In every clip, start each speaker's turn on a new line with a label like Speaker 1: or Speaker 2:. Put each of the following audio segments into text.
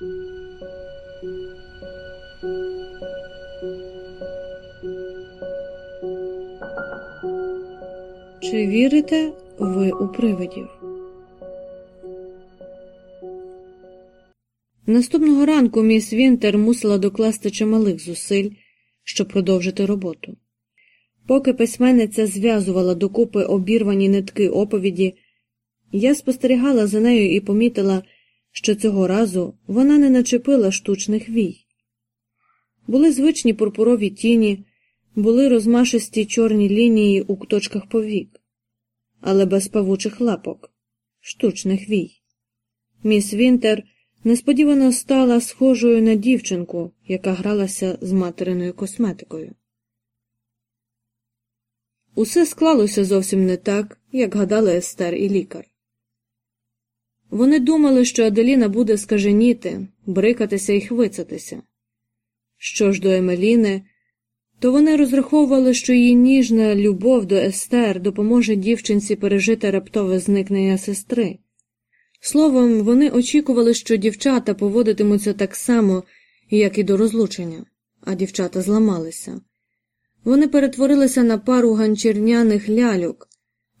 Speaker 1: Чи вірите ви у привидів? Наступного ранку міс Вінтер мусила докласти чималих зусиль, щоб продовжити роботу. Поки письменниця зв'язувала докупи обірвані нитки оповіді, я спостерігала за нею і помітила, що цього разу вона не начепила штучних вій. Були звичні пурпурові тіні, були розмашисті чорні лінії у куточках повік, але без павучих лапок, штучних вій. Міс Вінтер несподівано стала схожою на дівчинку, яка гралася з материною косметикою. Усе склалося зовсім не так, як гадали Естер і лікар. Вони думали, що Аделіна буде скаженіти, брикатися і хвицатися. Що ж до Емеліни, то вони розраховували, що її ніжна любов до Естер допоможе дівчинці пережити раптове зникнення сестри. Словом, вони очікували, що дівчата поводитимуться так само, як і до розлучення, а дівчата зламалися. Вони перетворилися на пару ганчірняних ляльок,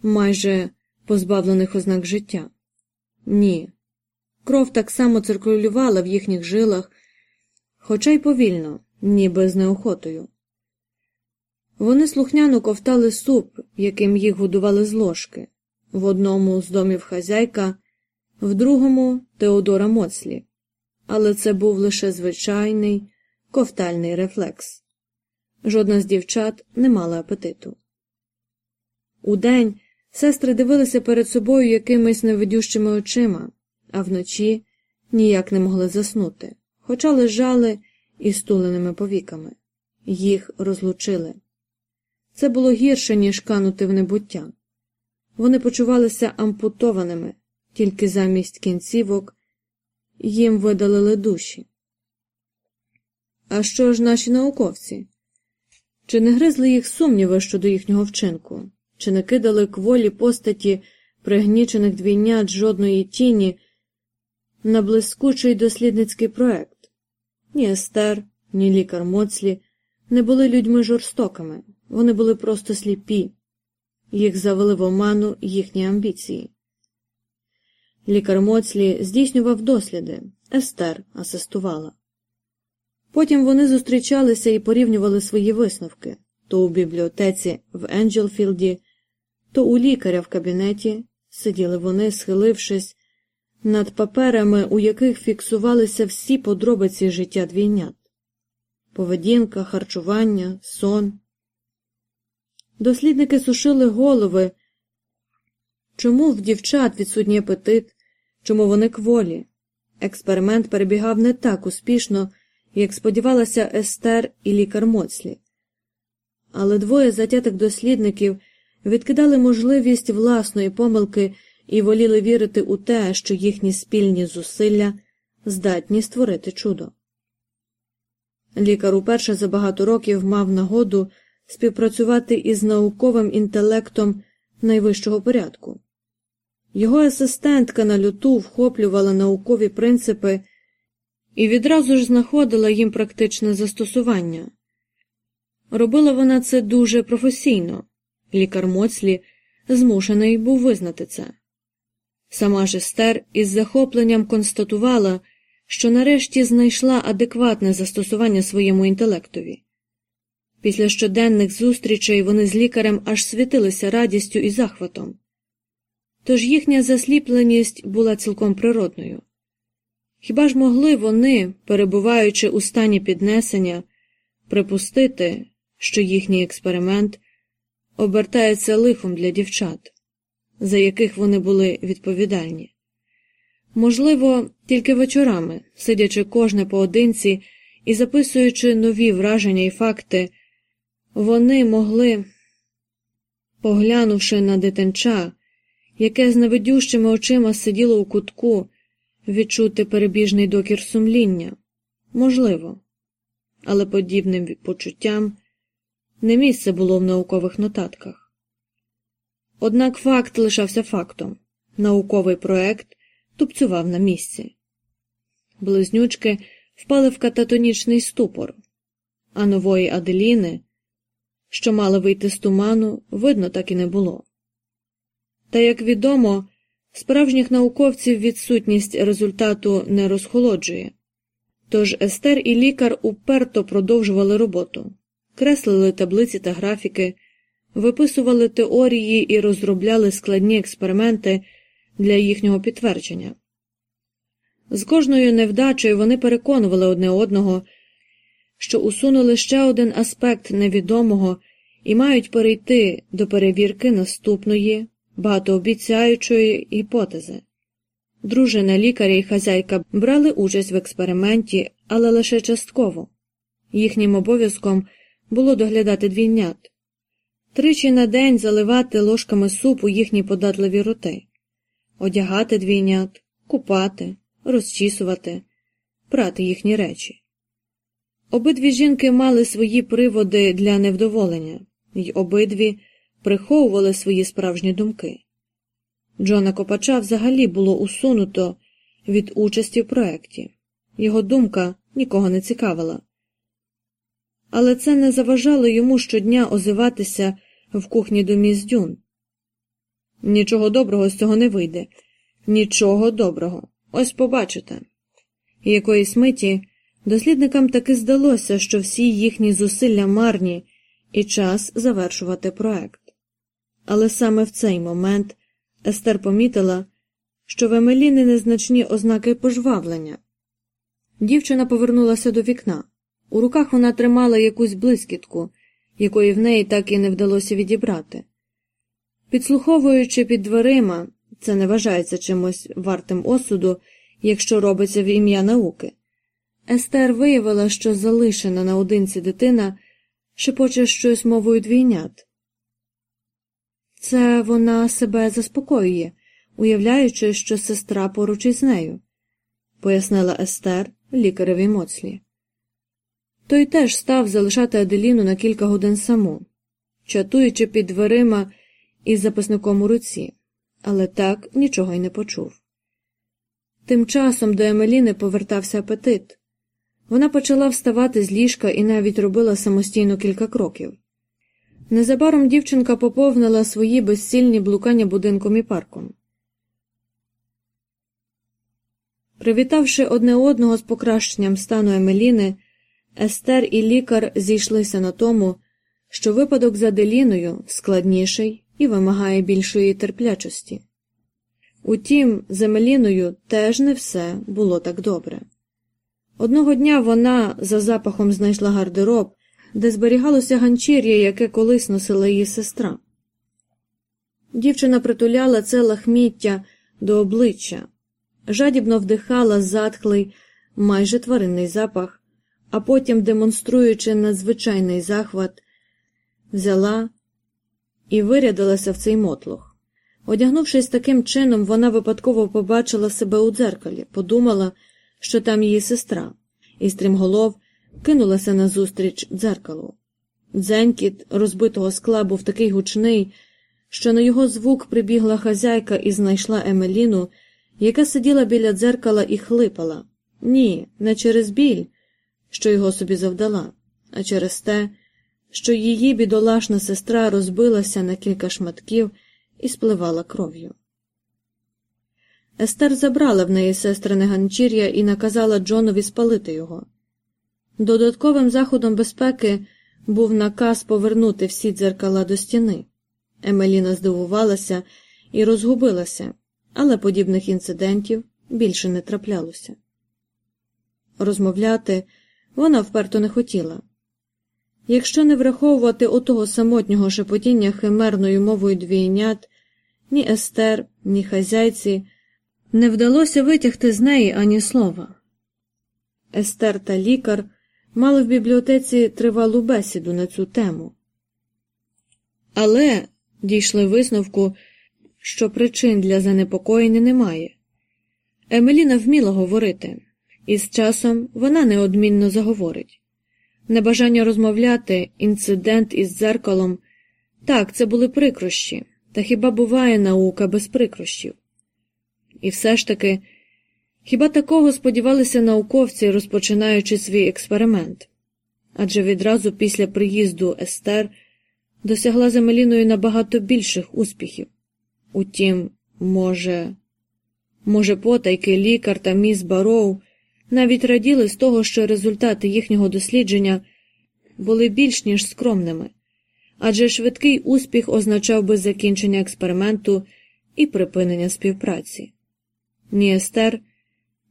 Speaker 1: майже позбавлених ознак життя. Ні. Кров так само циркулювала в їхніх жилах, хоча й повільно, ніби з неохотою. Вони слухняно ковтали суп, яким їх годували з ложки, в одному з домів хазяйка, в другому Теодора Моцлі, але це був лише звичайний ковтальний рефлекс. Жодна з дівчат не мала апетиту. Удень сестри дивилися перед собою якимись невидющими очима, а вночі ніяк не могли заснути, хоча лежали із стуленими повіками. Їх розлучили. Це було гірше, ніж канути в небуття. Вони почувалися ампутованими, тільки замість кінцівок їм видалили душі. А що ж наші науковці? Чи не гризли їх сумніви щодо їхнього вчинку, чи не кидали кволі постаті пригнічених двійнят жодної тіні на блискучий дослідницький проект? Ні Естер, ні лікар Моцлі не були людьми жорстокими, вони були просто сліпі, їх завели в оману їхні амбіції. Лікар Моцлі здійснював досліди, Естер асистувала. Потім вони зустрічалися і порівнювали свої висновки то у бібліотеці в Енджелфілді, то у лікаря в кабінеті сиділи вони, схилившись над паперами, у яких фіксувалися всі подробиці життя двійнят поведінка, харчування, сон. Дослідники сушили голови. Чому в дівчат відсутній апетит, чому вони кволі? Експеримент перебігав не так успішно, як сподівалася Естер і лікар Моцлі. Але двоє затятих дослідників відкидали можливість власної помилки і воліли вірити у те, що їхні спільні зусилля здатні створити чудо. Лікар уперше за багато років мав нагоду співпрацювати із науковим інтелектом найвищого порядку. Його асистентка на люту вхоплювала наукові принципи і відразу ж знаходила їм практичне застосування. Робила вона це дуже професійно, лікар Моцлі змушений був визнати це. Сама ж Естер із захопленням констатувала, що нарешті знайшла адекватне застосування своєму інтелектові. Після щоденних зустрічей вони з лікарем аж світилися радістю і захватом. Тож їхня засліпленість була цілком природною. Хіба ж могли вони, перебуваючи у стані піднесення, припустити, що їхній експеримент обертається лихом для дівчат, за яких вони були відповідальні? Можливо, тільки вечорами, сидячи кожне поодинці і записуючи нові враження і факти, вони могли, поглянувши на дитинча, яке з невидющими очима сиділо у кутку, відчути перебіжний докір сумління. Можливо, але подібним почуттям не місце було в наукових нотатках. Однак факт лишався фактом науковий проект тупцював на місці. близнючки впали в кататонічний ступор, а нової Аделіни, що мала вийти з туману, видно так і не було. Та, як відомо, справжніх науковців відсутність результату не розхолоджує. Тож Естер і лікар уперто продовжували роботу, креслили таблиці та графіки, виписували теорії і розробляли складні експерименти для їхнього підтвердження. З кожною невдачею вони переконували одне одного, що усунули ще один аспект невідомого і мають перейти до перевірки наступної, багатообіцяючої гіпотези. Дружина лікаря і хазяйка брали участь в експерименті, але лише частково. Їхнім обов'язком було доглядати двійнят, тричі на день заливати ложками супу їхні податливі роти, одягати двійнят, купати, розчісувати, прати їхні речі. Обидві жінки мали свої приводи для невдоволення, й обидві приховували свої справжні думки. Джона Копача взагалі було усунуто від участі в проєкті. Його думка нікого не цікавила. Але це не заважало йому щодня озиватися в кухні до міс Дюн. Нічого доброго з цього не вийде, нічого доброго. Ось побачите. Якоїсь миті дослідникам таки здалося, що всі їхні зусилля марні і час завершувати проект. Але саме в цей момент Естер помітила, що в Емеліни незначні ознаки пожвавлення. Дівчина повернулася до вікна. У руках вона тримала якусь блискітку, якої в неї так і не вдалося відібрати. Підслуховуючи під дверима, це не вважається чимось вартим осуду, якщо робиться в ім'я науки. Естер виявила, що залишена наодинці дитина шепоче щось мовою двійнят. Це вона себе заспокоює, уявляючи, що сестра поруч із нею, пояснила Естер лікареві моцлі. Той теж став залишати Аделіну на кілька годин саму, чатуючи під дверима із записником у руці, але так нічого й не почув. Тим часом до Емеліни повертався апетит. Вона почала вставати з ліжка і навіть робила самостійно кілька кроків. Незабаром дівчинка поповнила свої безсильні блукання будинком і парком. Привітавши одне одного з покращенням стану Емеліни, Естер і лікар зійшлися на тому, що випадок з Аделіною складніший і вимагає більшої терплячості. Утім, з Емеліною теж не все було так добре. Одного дня вона за запахом знайшла гардероб, де зберігалося ганчір'я, яке колись носила її сестра. Дівчина притуляла це лахміття до обличчя, жадібно вдихала затхлий, майже тваринний запах, а потім, демонструючи надзвичайний захват, взяла і вирядилася в цей мотлох. Одягнувшись таким чином, вона випадково побачила себе у дзеркалі, подумала, що там її сестра, і стрімголов кинулася назустріч дзеркалу. Дзенькіт розбитого скла був такий гучний, що на його звук прибігла хазяйка і знайшла Емеліну, яка сиділа біля дзеркала і хлипала. Ні, не через біль, що його собі завдала, а через те, що її бідолашна сестра розбилася на кілька шматків і спливала кров'ю. Естер забрала в неї сестрине ганчір'я і наказала Джонові спалити його. Додатковим заходом безпеки був наказ повернути всі дзеркала до стіни. Емеліна здивувалася і розгубилася, але подібних інцидентів більше не траплялося. Розмовляти вона вперто не хотіла. Якщо не враховувати отого самотнього шепотіння химерною мовою двійнят, ні Естер, ні хазяйці не вдалося витягти з неї ані слова. Естер та лікар мали в бібліотеці тривалу бесіду на цю тему. Але дійшли висновку, що причин для занепокоєння немає. Емеліна вміла говорити, і з часом вона неодмінно заговорить. Небажання розмовляти, інцидент із дзеркалом так, це були прикрощі, та хіба буває наука без прикрощів? І все ж таки, Хіба такого сподівалися науковці, розпочинаючи свій експеримент? Адже відразу після приїзду Естер досягла Земеліною набагато більших успіхів. Утім, може, може, потайки лікар та міс Бароу навіть раділи з того, що результати їхнього дослідження були більш ніж скромними, адже швидкий успіх означав би закінчення експерименту і припинення співпраці. Ні Естер,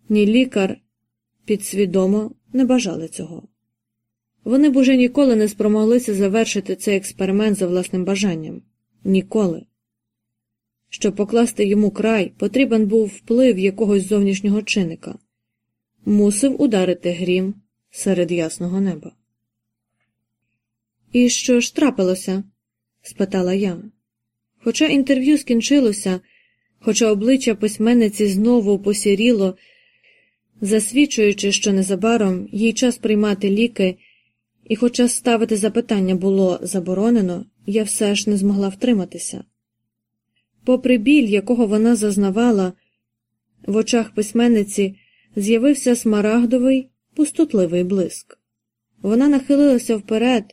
Speaker 1: ні лікар підсвідомо не бажали цього. Вони б уже ніколи не спромоглися завершити цей експеримент за власним бажанням. Ніколи. Щоб покласти йому край, потрібен був вплив якогось зовнішнього чинника. Мусив ударити грім серед ясного неба. І що ж трапилося? спитала я. Хоча інтерв'ю скінчилося, хоча обличчя письменниці знову посіріло, засвідчуючи, що незабаром їй час приймати ліки, і, хоча ставити запитання було заборонено, я все ж не змогла втриматися. Попри біль, якого вона зазнавала, в очах письменниці з'явився смарагдовий, пустотливий блиск. Вона нахилилася вперед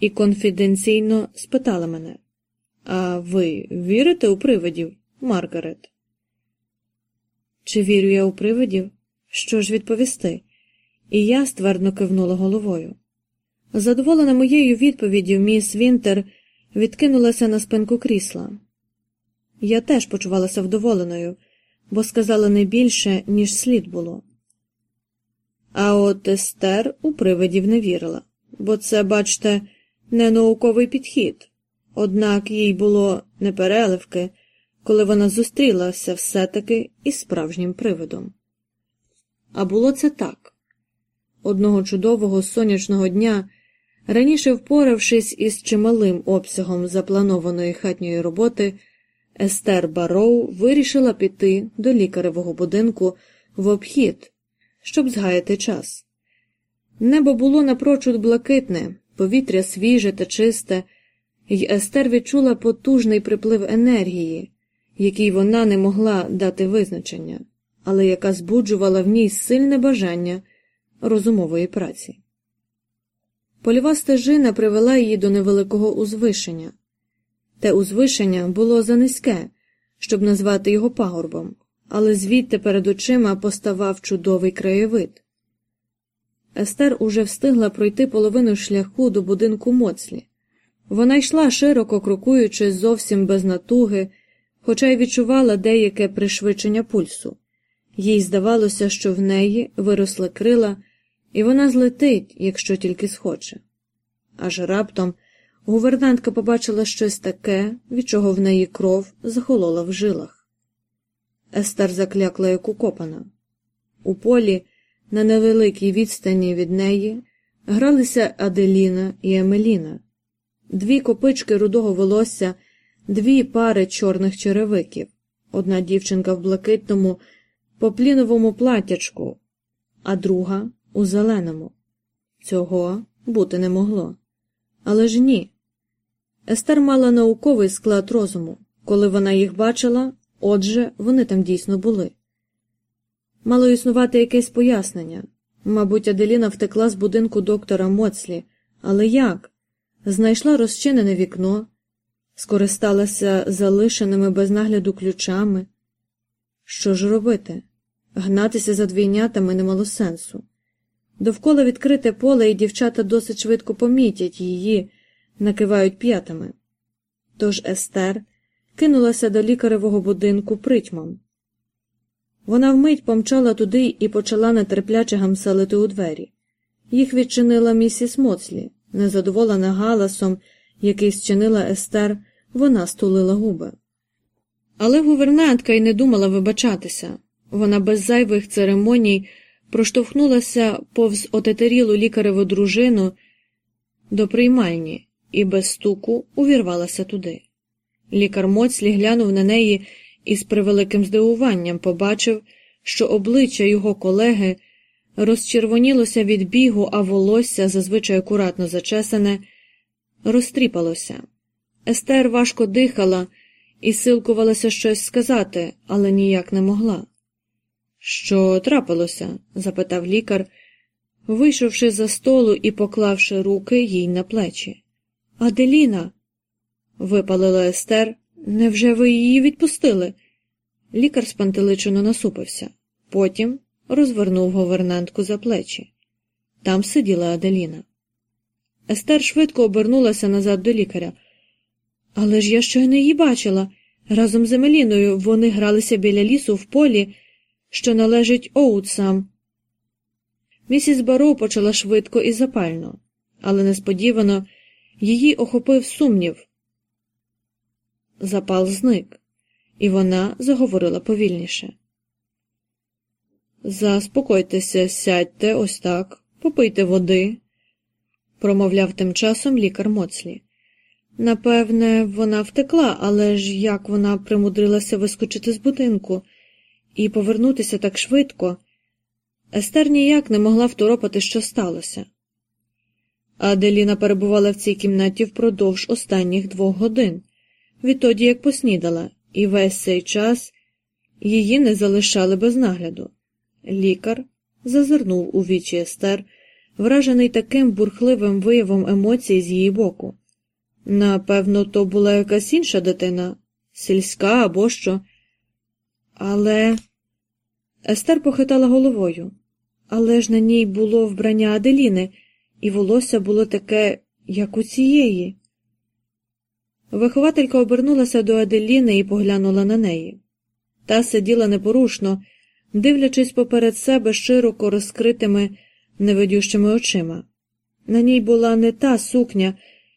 Speaker 1: і конфіденційно спитала мене А ви вірите у привидів, Маргарет? Чи вірю я у привидів? Що ж відповісти? І я ствердно кивнула головою. Задоволена моєю відповіддю, міс Вінтер відкинулася на спинку крісла. Я теж почувалася вдоволеною, бо сказала не більше, ніж слід було. А от Естер у привидів не вірила, бо це, бачте, не науковий підхід, однак їй було непереливки, коли вона зустрілася все-таки із справжнім привидом. А було це так одного чудового сонячного дня, раніше впоравшись із чималим обсягом запланованої хатньої роботи, Естер Бароу вирішила піти до лікаревого будинку в обхід, щоб згаяти час. Небо було напрочуд блакитне, повітря свіже та чисте, й Естер відчула потужний приплив енергії, який вона не могла дати визначення, але яка збуджувала в ній сильне бажання розумової праці. Польова стежина привела її до невеликого узвишення. Те узвишення було занизьке, щоб назвати його пагорбом, але звідти перед очима поставав чудовий краєвид. Естер уже встигла пройти половину шляху до будинку моцлі. Вона йшла широко крокуючи зовсім без натуги, хоча й відчувала деяке пришвидшення пульсу. Їй здавалося, що в неї виросли крила, і вона злетить, якщо тільки схоче. Аж раптом гувернантка побачила щось таке, від чого в неї кров захолола в жилах. Естер заклякла як укопана. У полі, на невеликій відстані від неї, гралися Аделіна і Емеліна, дві копички рудого волосся, дві пари чорних черевиків, одна дівчинка в блакитному, попліновому платячку, а друга у зеленому. Цього бути не могло. Але ж ні. Естер мала науковий склад розуму. Коли вона їх бачила, отже, вони там дійсно були. Мало існувати якесь пояснення. Мабуть, Аделіна втекла з будинку доктора Моцлі, але як? Знайшла розчинене вікно, скористалася залишеними без нагляду ключами. Що ж робити? Гнатися за двійнятами не мало сенсу. Довкола відкрите поле, і дівчата досить швидко помітять її, накивають п'ятами. Тож Естер кинулася до лікаревого будинку притьмом. Вона вмить помчала туди і почала нетерпляче гамселити у двері. Їх відчинила місіс Моцлі. Незадоволена галасом, який зчинила Естер, вона стулила губи. Але гувернантка й не думала вибачатися. Вона без зайвих церемоній проштовхнулася повз отетерілу лікареву дружину до приймальні і без стуку увірвалася туди. Лікар Моцлі глянув на неї і з превеликим здивуванням побачив, що обличчя його колеги розчервонілося від бігу, а волосся, зазвичай акуратно зачесане, розтріпалося. Естер важко дихала і силкувалася щось сказати, але ніяк не могла. Що трапилося? запитав лікар, вийшовши за столу і поклавши руки їй на плечі. Аделіна. випалила Естер. Невже ви її відпустили? Лікар спантеличено насупився. Потім розвернув говернантку за плечі. Там сиділа Аделіна. Естер швидко обернулася назад до лікаря. Але ж я щойно її бачила. Разом з Емеліною вони гралися біля лісу в полі, що належить Оутсам. Місіс Бароу почала швидко і запально, але несподівано її охопив сумнів. Запал зник, і вона заговорила повільніше. Заспокойтеся, сядьте ось так, попийте води, промовляв тим часом лікар Моцлі. Напевне, вона втекла, але ж як вона примудрилася вискочити з будинку і повернутися так швидко, Естер ніяк не могла второпати, що сталося. Аделіна перебувала в цій кімнаті впродовж останніх двох годин, відтоді як поснідала, і весь цей час її не залишали без нагляду. Лікар зазирнув у вічі Естер, вражений таким бурхливим виявом емоцій з її боку. Напевно, то була якась інша дитина, сільська або що. Але. Естер похитала головою. Але ж на ній було вбрання Аделіни, і волосся було таке, як у цієї. Вихователька обернулася до Аделіни і поглянула на неї. Та сиділа непорушно, дивлячись поперед себе широко розкритими невидющими очима. На ній була не та сукня,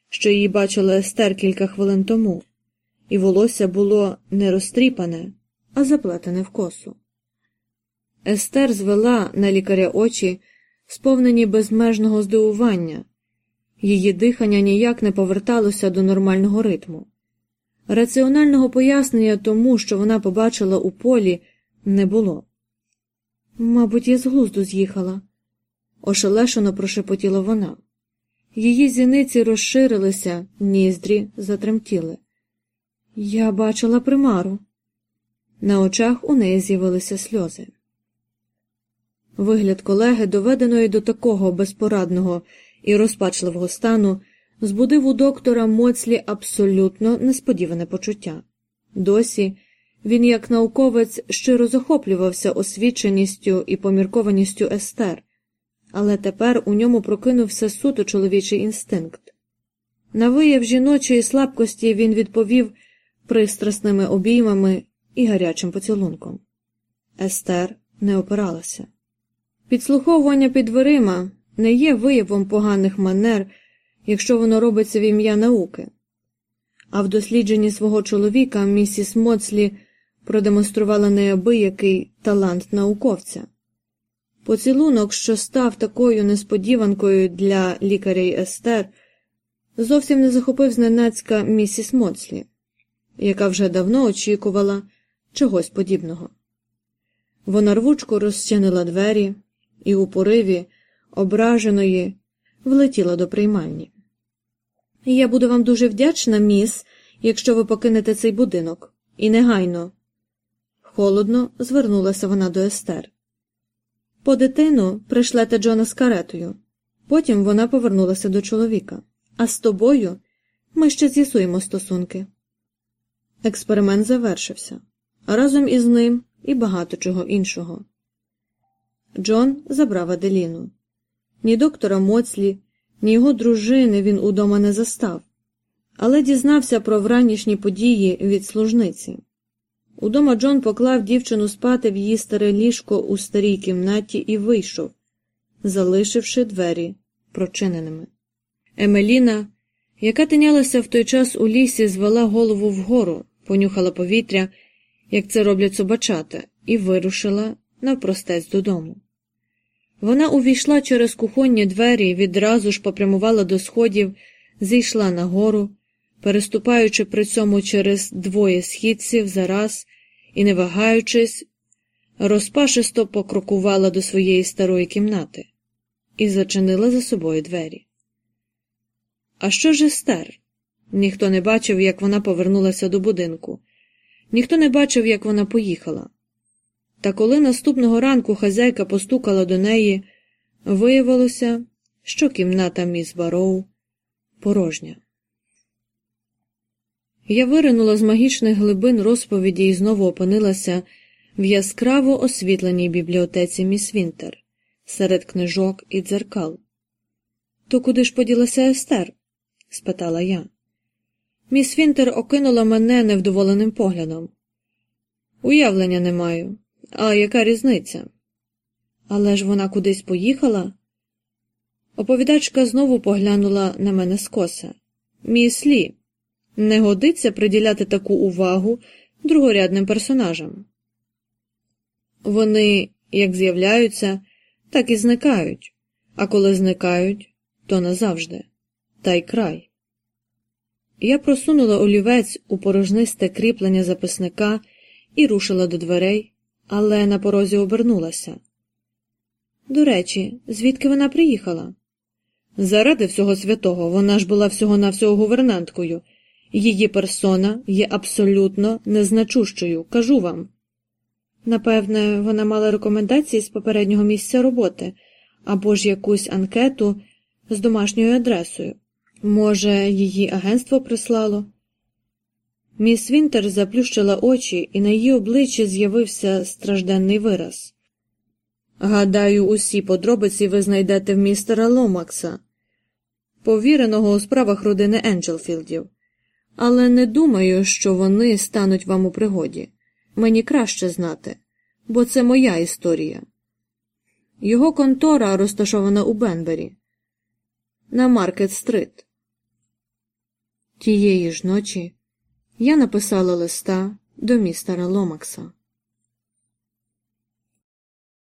Speaker 1: що її бачила Естер кілька хвилин тому, і волосся було не розтріпане, а заплетене в косу. Естер звела на лікаря очі, сповнені безмежного здивування, її дихання ніяк не поверталося до нормального ритму. Раціонального пояснення тому, що вона побачила у полі, не було. Мабуть, я з глузду з'їхала, ошелешено прошепотіла вона. Її зіниці розширилися, ніздрі затремтіли. Я бачила примару. На очах у неї з'явилися сльози. Вигляд колеги, доведеної до такого безпорадного і розпачливого стану, збудив у доктора Моцлі абсолютно несподіване почуття. Досі він, як науковець, щиро захоплювався освіченістю і поміркованістю Естер, але тепер у ньому прокинувся суто чоловічий інстинкт. На вияв жіночої слабкості він відповів пристрасними обіймами і гарячим поцілунком. Естер не опиралася. Підслуховування під дверима не є виявом поганих манер, якщо воно робиться в ім'я науки. А в дослідженні свого чоловіка місіс Моцлі продемонструвала неабиякий талант науковця. Поцілунок, що став такою несподіванкою для лікаря й Естер, зовсім не захопив зненацька місіс Моцлі, яка вже давно очікувала чогось подібного. Вона рвучко розчинила двері і у пориві, ображеної, влетіла до приймальні. Я буду вам дуже вдячна, міс, якщо ви покинете цей будинок, і негайно. Холодно звернулася вона до Естер. По дитину пришлете Джона з каретою. Потім вона повернулася до чоловіка. А з тобою ми ще з'ясуємо стосунки. Експеримент завершився, разом із ним і багато чого іншого. Джон забрав Аделіну. Ні доктора Моцлі, ні його дружини він удома не застав, але дізнався про вранішні події від служниці. Удома Джон поклав дівчину спати в її старе ліжко у старій кімнаті і вийшов, залишивши двері прочиненими. Емеліна, яка тинялася в той час у лісі, звела голову вгору, понюхала повітря, як це роблять собачата, і вирушила навпростець додому. Вона увійшла через кухонні двері, відразу ж попрямувала до сходів, зійшла нагору, переступаючи при цьому через двоє східців зараз і, не вагаючись, розпашисто покрокувала до своєї старої кімнати і зачинила за собою двері. А що ж Естер? Ніхто не бачив, як вона повернулася до будинку, ніхто не бачив, як вона поїхала. Та коли наступного ранку хазяйка постукала до неї, виявилося, що кімната міс Бароу порожня. Я виринула з магічних глибин розповіді і знову опинилася в яскраво освітленій бібліотеці міс Вінтер серед книжок і дзеркал. То куди ж поділася Естер? спитала я. Міс Вінтер окинула мене невдоволеним поглядом. Уявлення не маю. А яка різниця? Але ж вона кудись поїхала? Оповідачка знову поглянула на мене скоса. Міс Лі, не годиться приділяти таку увагу другорядним персонажам. Вони як з'являються, так і зникають, а коли зникають, то назавжди, та й край. Я просунула олівець у порожнисте кріплення записника і рушила до дверей, але на порозі обернулася. До речі, звідки вона приїхала? Заради всього святого, вона ж була всього навсього гувернанткою. Її персона є абсолютно незначущою, кажу вам. Напевне, вона мала рекомендації з попереднього місця роботи або ж якусь анкету з домашньою адресою. Може, її агентство прислало? Міс Вінтер заплющила очі, і на її обличчі з'явився стражденний вираз. Гадаю, усі подробиці ви знайдете в містера Ломакса, повіреного у справах родини Енджелфілдів, але не думаю, що вони стануть вам у пригоді. Мені краще знати, бо це моя історія. Його контора розташована у Бенбері, на Маркет Стрит. Тієї ж ночі я написала листа до містера Ломакса.